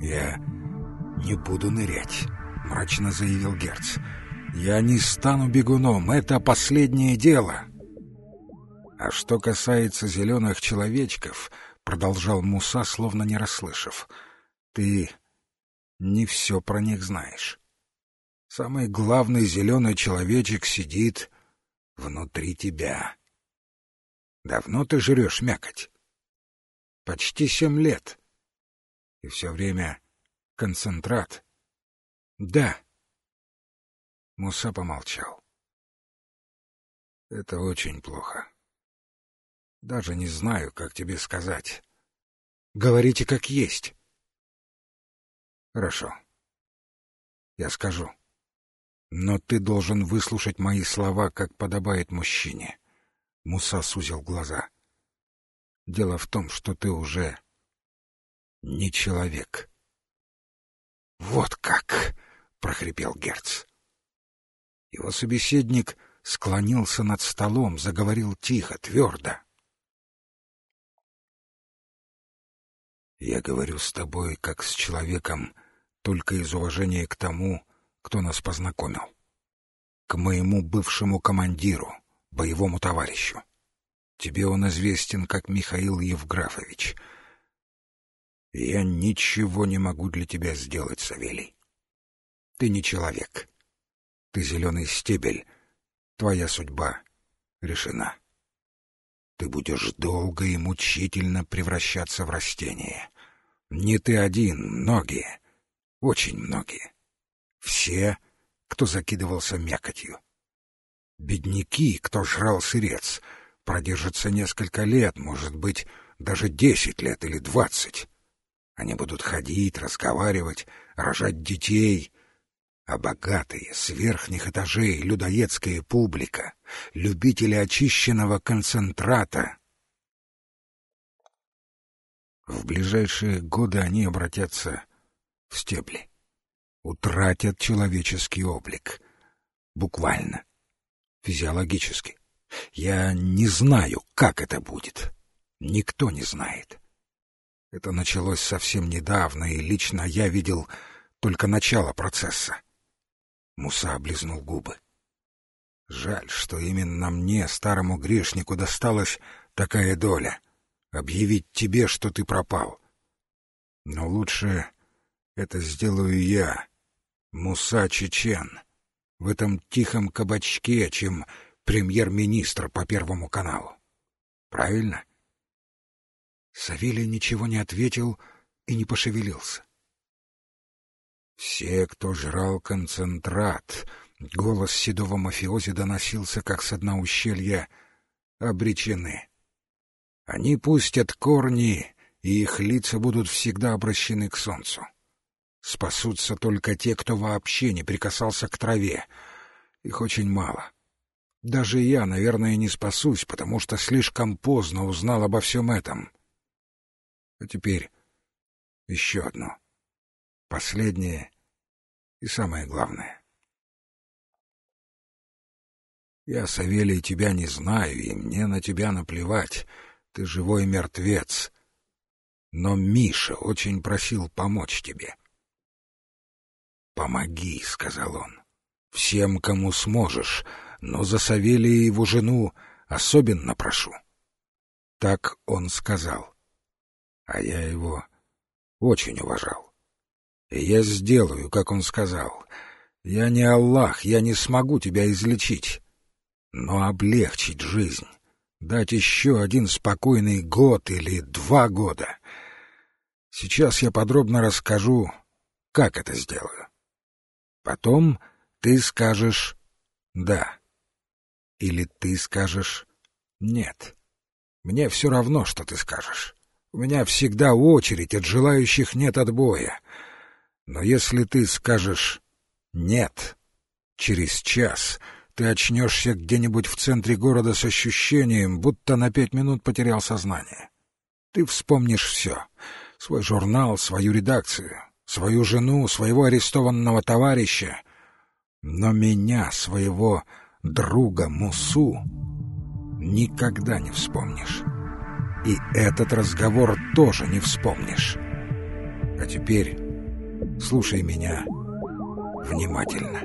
«Я не буду нырять», — мрачно заявил Герц. «Я не стану бегуном, это последнее дело». «А что касается зеленых человечков», — продолжал Муса, словно не расслышав, — «ты не все про них знаешь. Самый главный зеленый человечек сидит внутри тебя. Давно ты жрешь мякоть? Почти семь лет. И все время концентрат. Да. Муса помолчал. Это очень плохо. Даже не знаю, как тебе сказать. Говорите как есть. Хорошо. Я скажу. Но ты должен выслушать мои слова, как подобает мужчине. Муса сузил глаза. Дело в том, что ты уже не человек. Вот как, прохрипел Герц. Его собеседник склонился над столом, заговорил тихо, твердо. Я говорю с тобой как с человеком только из уважения к тому, кто нас познакомил. К моему бывшему командиру, боевому товарищу. Тебе он известен как Михаил Евграфович. Я ничего не могу для тебя сделать, Савелий. Ты не человек. Ты зеленый стебель. Твоя судьба решена. Ты будешь долго и мучительно превращаться в растение. Не ты один, многие, очень многие. Все, кто закидывался мякотью. Бедняки, кто жрал сырец, продержатся несколько лет, может быть, даже десять лет или двадцать. Они будут ходить, разговаривать, рожать детей. А богатые, с верхних этажей, людоедская публика, любители очищенного концентрата. В ближайшие годы они обратятся в стебли утратят человеческий облик. Буквально. Физиологически. Я не знаю, как это будет. Никто не знает. Это началось совсем недавно, и лично я видел только начало процесса. Муса облизнул губы. Жаль, что именно мне, старому грешнику, досталась такая доля — объявить тебе, что ты пропал. Но лучше это сделаю я, Муса Чечен в этом тихом кабачке, чем премьер-министр по Первому каналу. Правильно? Савелий ничего не ответил и не пошевелился. Все, кто жрал концентрат, голос седого мафиози доносился, как с дна ущелья, обречены. Они пустят корни, и их лица будут всегда обращены к солнцу. Спасутся только те, кто вообще не прикасался к траве. Их очень мало. Даже я, наверное, не спасусь, потому что слишком поздно узнал обо всем этом. А теперь еще одно. Последнее и самое главное. Я, Савелий, тебя не знаю, и мне на тебя наплевать. Ты живой мертвец. Но Миша очень просил помочь тебе. «Помоги», — сказал он, — «всем, кому сможешь, но за Савелия и его жену особенно прошу». Так он сказал. А я его очень уважал. И я сделаю, как он сказал. Я не Аллах, я не смогу тебя излечить, но облегчить жизнь, дать еще один спокойный год или два года. Сейчас я подробно расскажу, как это сделаю. Потом ты скажешь «да». Или ты скажешь «нет». Мне все равно, что ты скажешь. У меня всегда очередь, от желающих нет отбоя. Но если ты скажешь «нет», через час ты очнешься где-нибудь в центре города с ощущением, будто на пять минут потерял сознание. Ты вспомнишь все — свой журнал, свою редакцию, свою жену, своего арестованного товарища, но меня, своего друга Мусу, никогда не вспомнишь. И этот разговор тоже не вспомнишь. А теперь Слушай меня внимательно.